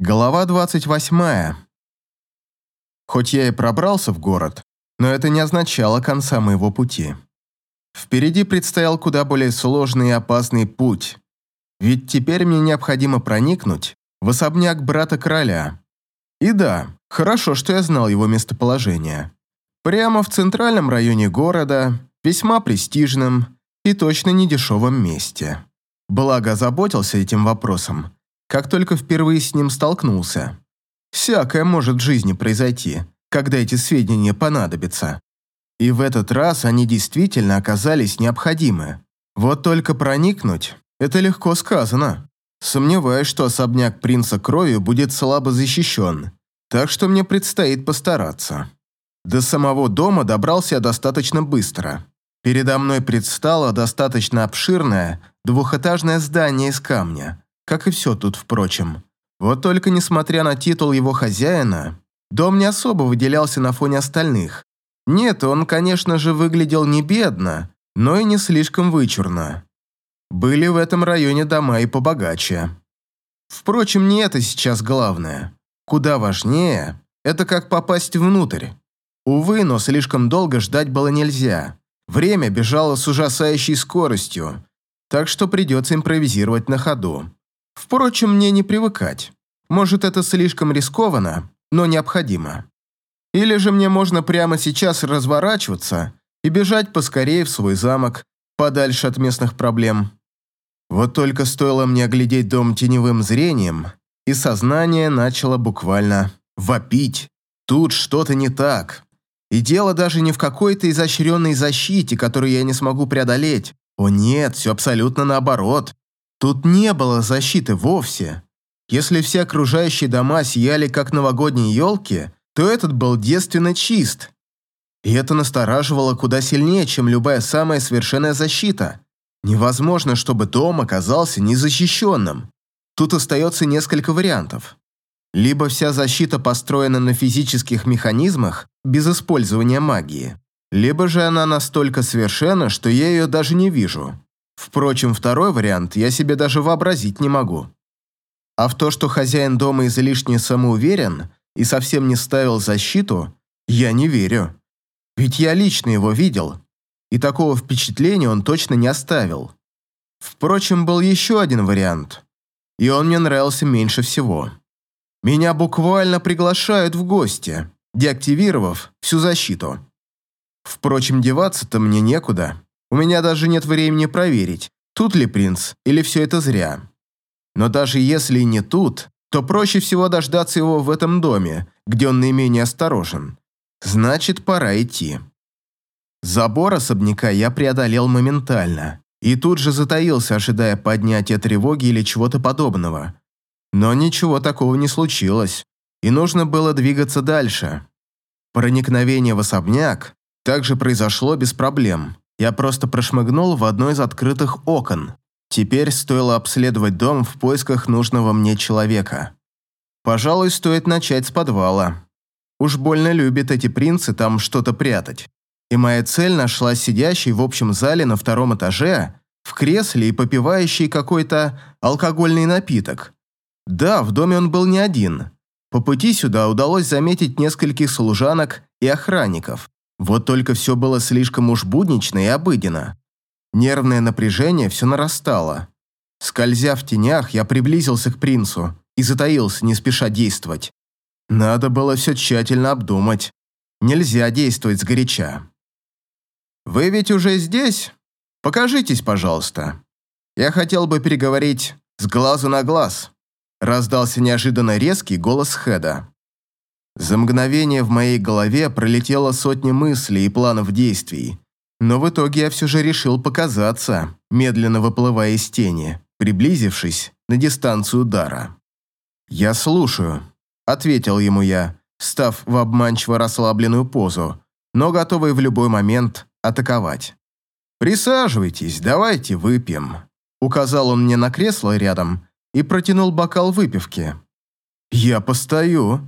Глава 28. Хоть я и пробрался в город, но это не означало конца моего пути. Впереди предстоял куда более сложный и опасный путь. Ведь теперь мне необходимо проникнуть в особняк брата короля. И да, хорошо, что я знал его местоположение. Прямо в центральном районе города, весьма престижном и точно недешевом месте. Благо озаботился этим вопросом, как только впервые с ним столкнулся. Всякое может в жизни произойти, когда эти сведения понадобятся. И в этот раз они действительно оказались необходимы. Вот только проникнуть – это легко сказано. Сомневаюсь, что особняк принца крови будет слабо защищен, так что мне предстоит постараться. До самого дома добрался я достаточно быстро. Передо мной предстало достаточно обширное двухэтажное здание из камня, как и все тут, впрочем. Вот только несмотря на титул его хозяина, дом не особо выделялся на фоне остальных. Нет, он, конечно же, выглядел не бедно, но и не слишком вычурно. Были в этом районе дома и побогаче. Впрочем, не это сейчас главное. Куда важнее, это как попасть внутрь. Увы, но слишком долго ждать было нельзя. Время бежало с ужасающей скоростью, так что придется импровизировать на ходу. Впрочем, мне не привыкать. Может, это слишком рискованно, но необходимо. Или же мне можно прямо сейчас разворачиваться и бежать поскорее в свой замок, подальше от местных проблем. Вот только стоило мне оглядеть дом теневым зрением, и сознание начало буквально вопить. Тут что-то не так. И дело даже не в какой-то изощренной защите, которую я не смогу преодолеть. О нет, все абсолютно наоборот. Тут не было защиты вовсе. Если все окружающие дома сияли как новогодние елки, то этот был девственно чист. И это настораживало куда сильнее, чем любая самая совершенная защита. Невозможно, чтобы дом оказался незащищенным. Тут остается несколько вариантов. Либо вся защита построена на физических механизмах без использования магии, либо же она настолько совершенна, что я ее даже не вижу. Впрочем, второй вариант я себе даже вообразить не могу. А в то, что хозяин дома излишне самоуверен и совсем не ставил защиту, я не верю. Ведь я лично его видел, и такого впечатления он точно не оставил. Впрочем, был еще один вариант, и он мне нравился меньше всего. Меня буквально приглашают в гости, деактивировав всю защиту. Впрочем, деваться-то мне некуда. У меня даже нет времени проверить, тут ли принц или все это зря. Но даже если не тут, то проще всего дождаться его в этом доме, где он наименее осторожен. Значит, пора идти. Забор особняка я преодолел моментально и тут же затаился, ожидая поднятия тревоги или чего-то подобного. Но ничего такого не случилось, и нужно было двигаться дальше. Проникновение в особняк также произошло без проблем. Я просто прошмыгнул в одно из открытых окон. Теперь стоило обследовать дом в поисках нужного мне человека. Пожалуй, стоит начать с подвала. Уж больно любят эти принцы там что-то прятать. И моя цель нашла сидящий в общем зале на втором этаже, в кресле и попивающий какой-то алкогольный напиток. Да, в доме он был не один. По пути сюда удалось заметить нескольких служанок и охранников. Вот только все было слишком уж буднично и обыденно. Нервное напряжение все нарастало. Скользя в тенях, я приблизился к принцу и затаился, не спеша действовать. Надо было все тщательно обдумать. Нельзя действовать сгоряча. «Вы ведь уже здесь? Покажитесь, пожалуйста. Я хотел бы переговорить с глазу на глаз», раздался неожиданно резкий голос Хеда. За мгновение в моей голове пролетело сотни мыслей и планов действий, но в итоге я все же решил показаться, медленно выплывая из тени, приблизившись на дистанцию удара. «Я слушаю», — ответил ему я, став в обманчиво расслабленную позу, но готовый в любой момент атаковать. «Присаживайтесь, давайте выпьем», — указал он мне на кресло рядом и протянул бокал выпивки. «Я постою»,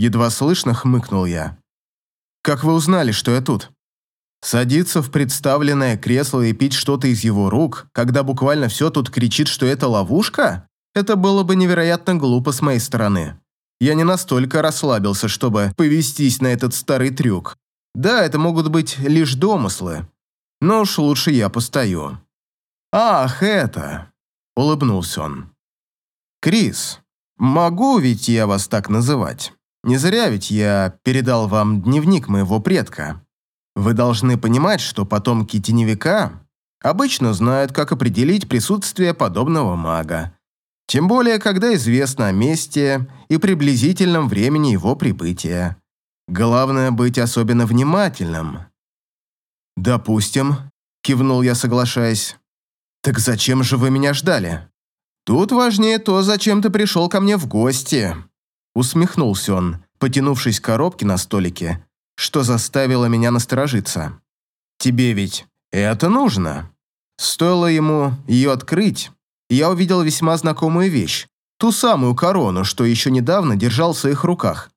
Едва слышно хмыкнул я. «Как вы узнали, что я тут?» Садиться в представленное кресло и пить что-то из его рук, когда буквально все тут кричит, что это ловушка? это было бы невероятно глупо с моей стороны. Я не настолько расслабился, чтобы повестись на этот старый трюк. Да, это могут быть лишь домыслы, но уж лучше я постою. «Ах, это!» – улыбнулся он. «Крис, могу ведь я вас так называть? Не зря ведь я передал вам дневник моего предка. Вы должны понимать, что потомки теневика обычно знают, как определить присутствие подобного мага. Тем более, когда известно о месте и приблизительном времени его прибытия. Главное быть особенно внимательным. «Допустим», – кивнул я, соглашаясь. «Так зачем же вы меня ждали?» «Тут важнее то, зачем ты пришел ко мне в гости», – усмехнулся он, потянувшись к коробке на столике, что заставило меня насторожиться. «Тебе ведь это нужно?» Стоило ему ее открыть, я увидел весьма знакомую вещь, ту самую корону, что еще недавно держал в своих руках.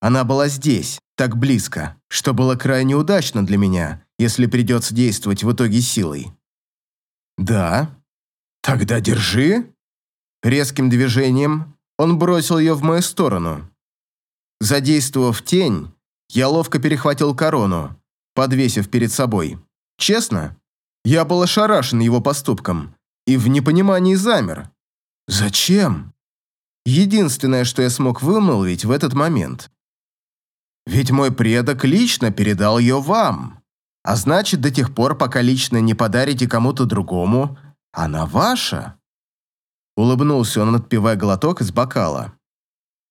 Она была здесь, так близко, что было крайне удачно для меня, если придется действовать в итоге силой. «Да? Тогда держи!» Резким движением он бросил ее в мою сторону. Задействовав тень, я ловко перехватил корону, подвесив перед собой. Честно, я был ошарашен его поступком и в непонимании замер. «Зачем?» Единственное, что я смог вымолвить в этот момент. «Ведь мой предок лично передал ее вам, а значит, до тех пор, пока лично не подарите кому-то другому, она ваша». Улыбнулся он, отпивая глоток из бокала.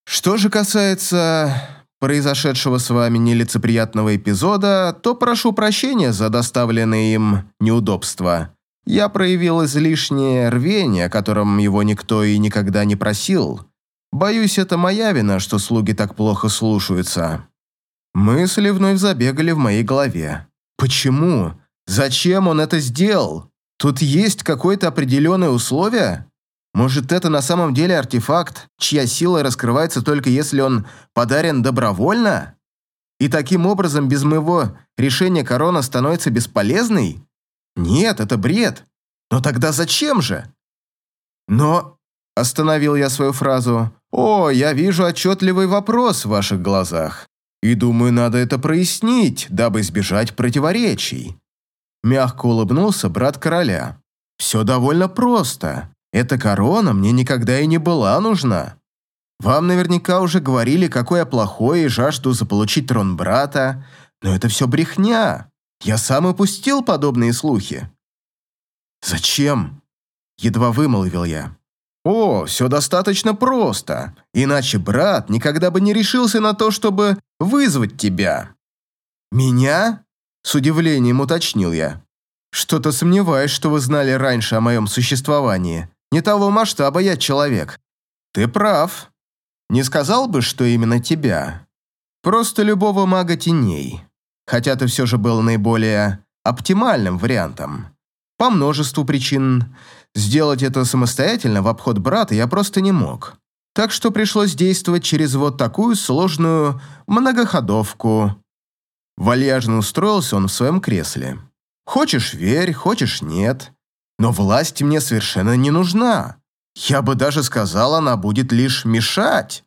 Что же касается произошедшего с вами нелицеприятного эпизода, то прошу прощения за доставленные им неудобства. Я проявил излишнее рвение, о котором его никто и никогда не просил. Боюсь, это моя вина, что слуги так плохо слушаются. Мысли вновь забегали в моей голове. Почему? Зачем он это сделал? Тут есть какое-то определенное условие? Может, это на самом деле артефакт, чья сила раскрывается только если он подарен добровольно? И таким образом без моего решения корона становится бесполезной? Нет, это бред. Но тогда зачем же? Но... Остановил я свою фразу. «О, я вижу отчетливый вопрос в ваших глазах. И думаю, надо это прояснить, дабы избежать противоречий». Мягко улыбнулся брат короля. «Все довольно просто. Эта корона мне никогда и не была нужна. Вам наверняка уже говорили, какой я плохой и жажду заполучить трон брата, но это все брехня. Я сам упустил подобные слухи». «Зачем?» – едва вымолвил я. «О, все достаточно просто, иначе брат никогда бы не решился на то, чтобы вызвать тебя». «Меня?» – с удивлением уточнил я. «Что-то сомневаюсь, что вы знали раньше о моем существовании. Не того масштаба я человек. Ты прав. Не сказал бы, что именно тебя. Просто любого мага теней. Хотя ты все же был наиболее оптимальным вариантом. По множеству причин. Сделать это самостоятельно в обход брата я просто не мог. Так что пришлось действовать через вот такую сложную многоходовку. Вальяжно устроился он в своем кресле. Хочешь верь, хочешь нет. Но власть мне совершенно не нужна. Я бы даже сказал, она будет лишь мешать.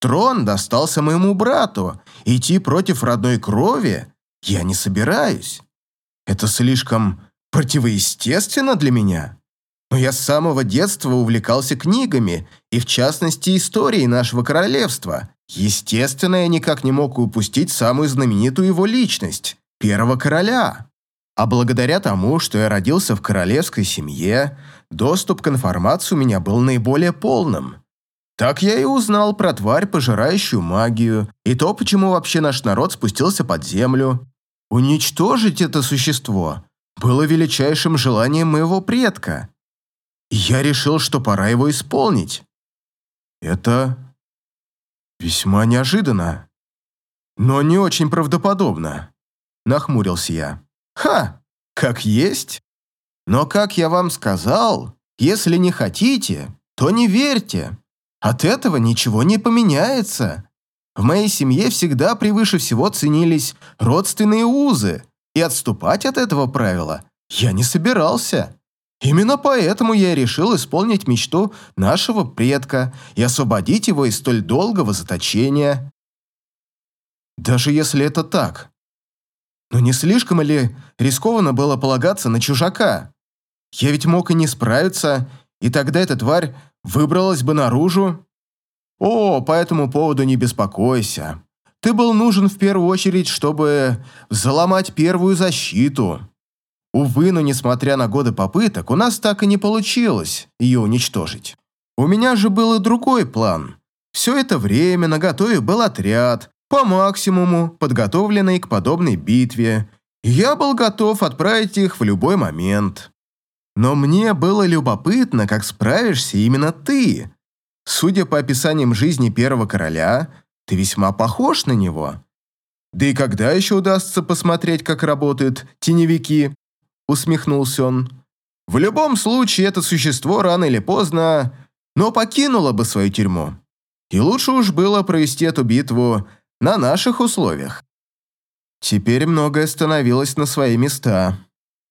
Трон достался моему брату. Идти против родной крови я не собираюсь. Это слишком противоестественно для меня. Но я с самого детства увлекался книгами, и в частности историей нашего королевства. Естественно, я никак не мог упустить самую знаменитую его личность – первого короля. А благодаря тому, что я родился в королевской семье, доступ к информации у меня был наиболее полным. Так я и узнал про тварь, пожирающую магию, и то, почему вообще наш народ спустился под землю. Уничтожить это существо было величайшим желанием моего предка. Я решил, что пора его исполнить. Это весьма неожиданно, но не очень правдоподобно, нахмурился я. Ха, как есть. Но, как я вам сказал, если не хотите, то не верьте. От этого ничего не поменяется. В моей семье всегда превыше всего ценились родственные узы, и отступать от этого правила я не собирался. Именно поэтому я решил исполнить мечту нашего предка и освободить его из столь долгого заточения. Даже если это так. Но не слишком ли рискованно было полагаться на чужака? Я ведь мог и не справиться, и тогда эта тварь выбралась бы наружу. О, по этому поводу не беспокойся. Ты был нужен в первую очередь, чтобы взломать первую защиту. Увы, но несмотря на годы попыток, у нас так и не получилось ее уничтожить. У меня же был и другой план. Все это время на готове был отряд, по максимуму подготовленный к подобной битве, я был готов отправить их в любой момент. Но мне было любопытно, как справишься именно ты. Судя по описаниям жизни первого короля, ты весьма похож на него. Да и когда еще удастся посмотреть, как работают теневики? усмехнулся он. В любом случае, это существо рано или поздно, но покинуло бы свою тюрьму. И лучше уж было провести эту битву на наших условиях. Теперь многое становилось на свои места.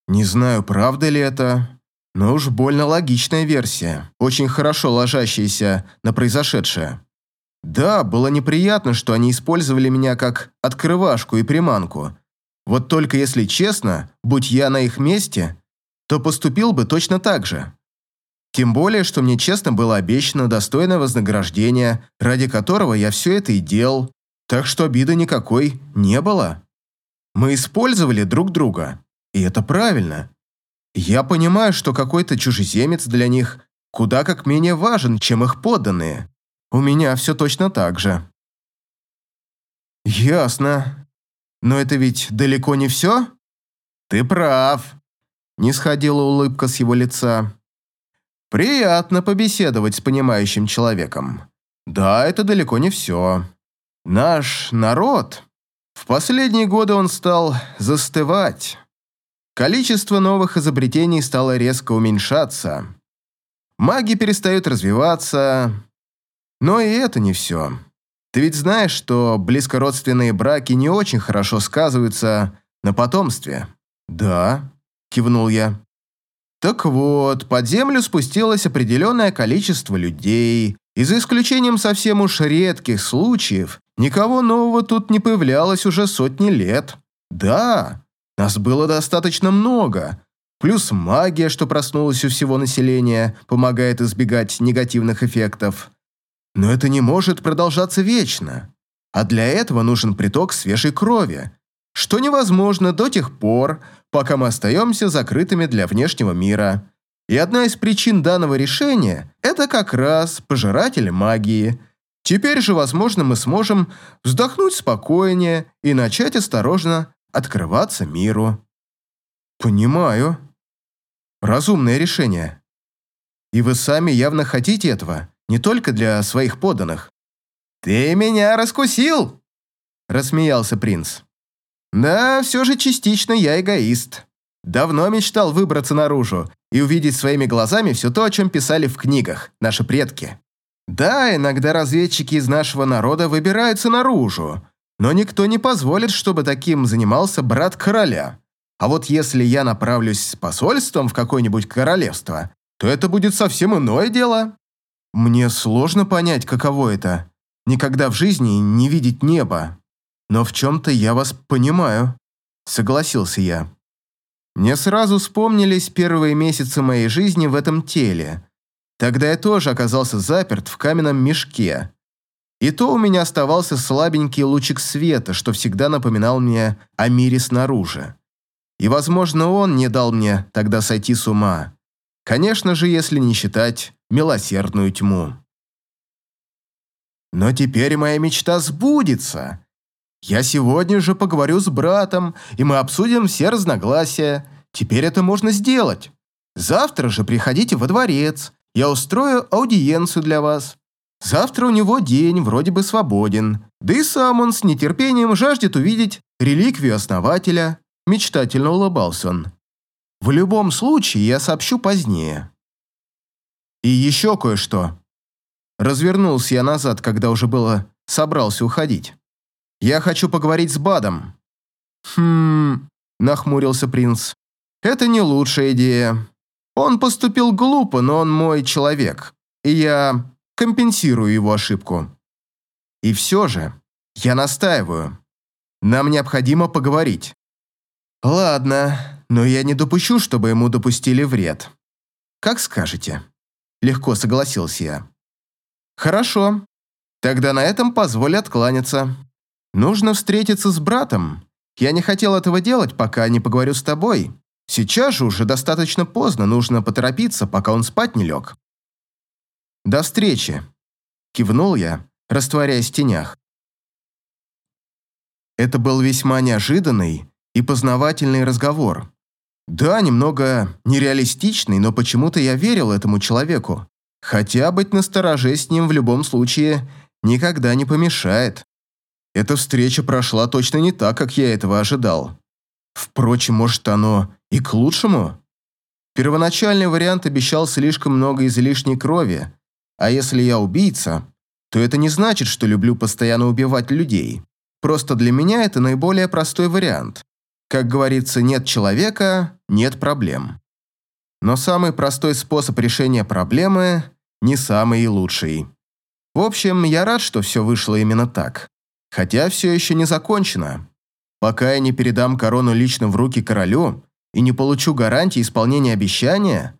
Не знаю, правда ли это, но уж больно логичная версия, очень хорошо ложащаяся на произошедшее. Да, было неприятно, что они использовали меня как открывашку и приманку, вот только если честно, будь я на их месте, то поступил бы точно так же. Тем более, что мне честно было обещано достойное вознаграждение, ради которого я все это и делал, так что обиды никакой не было. Мы использовали друг друга, и это правильно. Я понимаю, что какой-то чужеземец для них куда как менее важен, чем их подданные. У меня все точно так же. Ясно. Но это ведь далеко не все? Ты прав. Не сходила улыбка с его лица. Приятно побеседовать с понимающим человеком. Да, это далеко не все. Наш народ... В последние годы он стал застывать. Количество новых изобретений стало резко уменьшаться. Маги перестают развиваться. Но и это не все. Ты ведь знаешь, что близкородственные браки не очень хорошо сказываются на потомстве?» «Да», – кивнул я. «Так вот, под землю спустилось определенное количество людей, и за исключением совсем уж редких случаев, никого нового тут не появлялось уже сотни лет. Да, нас было достаточно много, плюс магия, что проснулась у всего населения, помогает избегать негативных эффектов». Но это не может продолжаться вечно. А для этого нужен приток свежей крови, что невозможно до тех пор, пока мы остаемся закрытыми для внешнего мира. И одна из причин данного решения – это как раз пожиратель магии. Теперь же, возможно, мы сможем вздохнуть спокойнее и начать осторожно открываться миру. Понимаю. Разумное решение. И вы сами явно хотите этого не только для своих подданных. «Ты меня раскусил!» – рассмеялся принц. «Да, все же частично я эгоист. Давно мечтал выбраться наружу и увидеть своими глазами все то, о чем писали в книгах наши предки. Да, иногда разведчики из нашего народа выбираются наружу, но никто не позволит, чтобы таким занимался брат короля. А вот если я направлюсь с посольством в какое-нибудь королевство, то это будет совсем иное дело. Мне сложно понять, каково это. Никогда в жизни не видеть неба. Но в чем-то я вас понимаю. Согласился я. Мне сразу вспомнились первые месяцы моей жизни в этом теле. Тогда я тоже оказался заперт в каменном мешке. И то у меня оставался слабенький лучик света, что всегда напоминал мне о мире снаружи. И, возможно, он не дал мне тогда сойти с ума. Конечно же, если не считать милосердную тьму. Но теперь моя мечта сбудется. Я сегодня же поговорю с братом, и мы обсудим все разногласия. Теперь это можно сделать. Завтра же приходите во дворец. Я устрою аудиенцию для вас. Завтра у него день вроде бы свободен. Да и сам он с нетерпением жаждет увидеть реликвию основателя. Мечтательно улыбался он. В любом случае я сообщу позднее. И еще кое-что. Развернулся я назад, когда уже было собрался уходить. Я хочу поговорить с Бадом. Хм, нахмурился принц. Это не лучшая идея. Он поступил глупо, но он мой человек, и я компенсирую его ошибку. И все же, я настаиваю. Нам необходимо поговорить. Ладно, но я не допущу, чтобы ему допустили вред. Как скажете. Легко согласился я. Хорошо. Тогда на этом позволь откланяться. Нужно встретиться с братом. Я не хотел этого делать, пока не поговорю с тобой. Сейчас же уже достаточно поздно, нужно поторопиться, пока он спать не лег. До встречи. Кивнул я, растворяясь в тенях. Это был весьма неожиданный и познавательный разговор. Да, немного нереалистичный, но почему-то я верил этому человеку. Хотя быть настороже с ним в любом случае никогда не помешает. Эта встреча прошла точно не так, как я этого ожидал. Впрочем, может, оно и к лучшему? Первоначальный вариант обещал слишком много излишней крови, а если я убийца, то это не значит, что люблю постоянно убивать людей. Просто для меня это наиболее простой вариант. Как говорится, нет человека – нет проблем. Но самый простой способ решения проблемы не самый лучший. В общем, я рад, что все вышло именно так. Хотя все еще не закончено. Пока я не передам корону лично в руки королю и не получу гарантии исполнения обещания,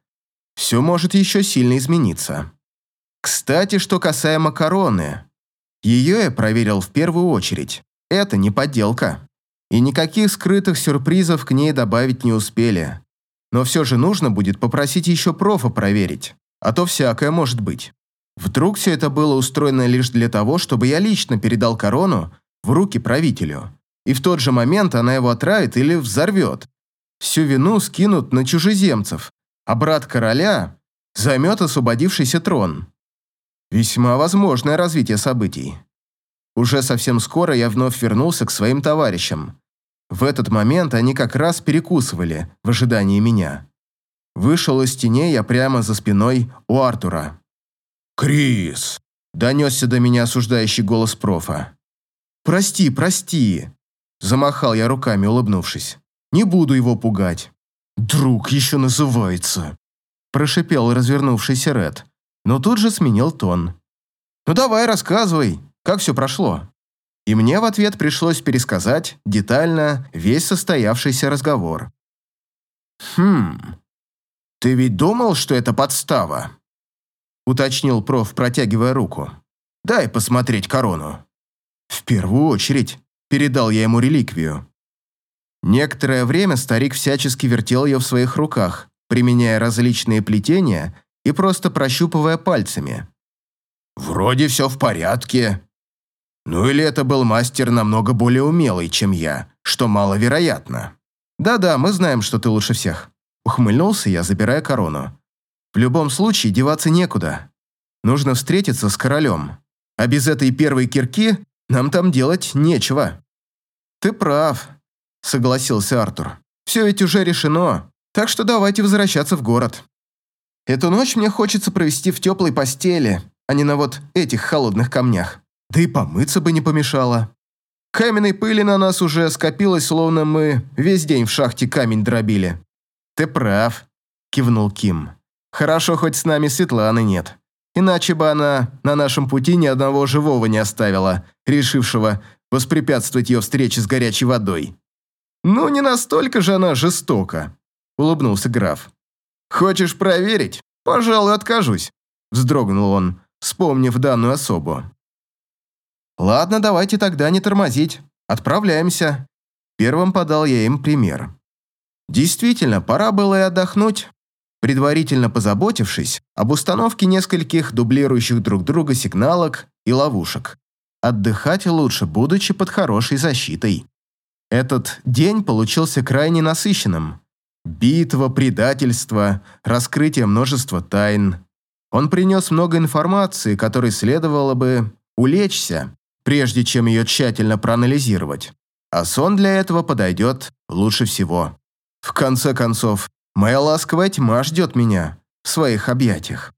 все может еще сильно измениться. Кстати, что касаемо короны. Ее я проверил в первую очередь. Это не подделка. И никаких скрытых сюрпризов к ней добавить не успели. Но все же нужно будет попросить еще профа проверить, а то всякое может быть. Вдруг все это было устроено лишь для того, чтобы я лично передал корону в руки правителю, и в тот же момент она его отравит или взорвет. Всю вину скинут на чужеземцев, а брат короля займет освободившийся трон. Весьма возможное развитие событий. Уже совсем скоро я вновь вернулся к своим товарищам. В этот момент они как раз перекусывали в ожидании меня. Вышел из теней я прямо за спиной у Артура. «Крис!» – донесся до меня осуждающий голос профа. «Прости, прости!» – замахал я руками, улыбнувшись. «Не буду его пугать». «Друг еще называется!» – прошипел развернувшийся Ред, но тут же сменил тон. «Ну давай, рассказывай, как все прошло?» И мне в ответ пришлось пересказать детально весь состоявшийся разговор. «Хм, ты ведь думал, что это подстава?» уточнил проф, протягивая руку. «Дай посмотреть корону». «В первую очередь», – передал я ему реликвию. Некоторое время старик всячески вертел ее в своих руках, применяя различные плетения и просто прощупывая пальцами. «Вроде все в порядке. Ну или это был мастер намного более умелый, чем я, что маловероятно. Да-да, мы знаем, что ты лучше всех». Ухмыльнулся я, забирая корону. В любом случае, деваться некуда. Нужно встретиться с королем. А без этой первой кирки нам там делать нечего. Ты прав, согласился Артур. Все ведь уже решено, так что давайте возвращаться в город. Эту ночь мне хочется провести в теплой постели, а не на вот этих холодных камнях. Да и помыться бы не помешало. Каменной пыли на нас уже скопилось, словно мы весь день в шахте камень дробили. Ты прав, кивнул Ким. Хорошо, хоть с нами Светланы нет. Иначе бы она на нашем пути ни одного живого не оставила, решившего воспрепятствовать ее встрече с горячей водой. «Ну, не настолько же она жестока», — улыбнулся граф. «Хочешь проверить? Пожалуй, откажусь», — вздрогнул он, вспомнив данную особу. «Ладно, давайте тогда не тормозить. Отправляемся». Первым подал я им пример. Действительно, пора было и отдохнуть предварительно позаботившись об установке нескольких дублирующих друг друга сигналок и ловушек. Отдыхать лучше, будучи под хорошей защитой. Этот день получился крайне насыщенным. Битва, предательство, раскрытие множества тайн. Он принес много информации, которой следовало бы улечься, прежде чем ее тщательно проанализировать. А сон для этого подойдет лучше всего. В конце концов, Моя ласковая тьма ждет меня в своих объятиях.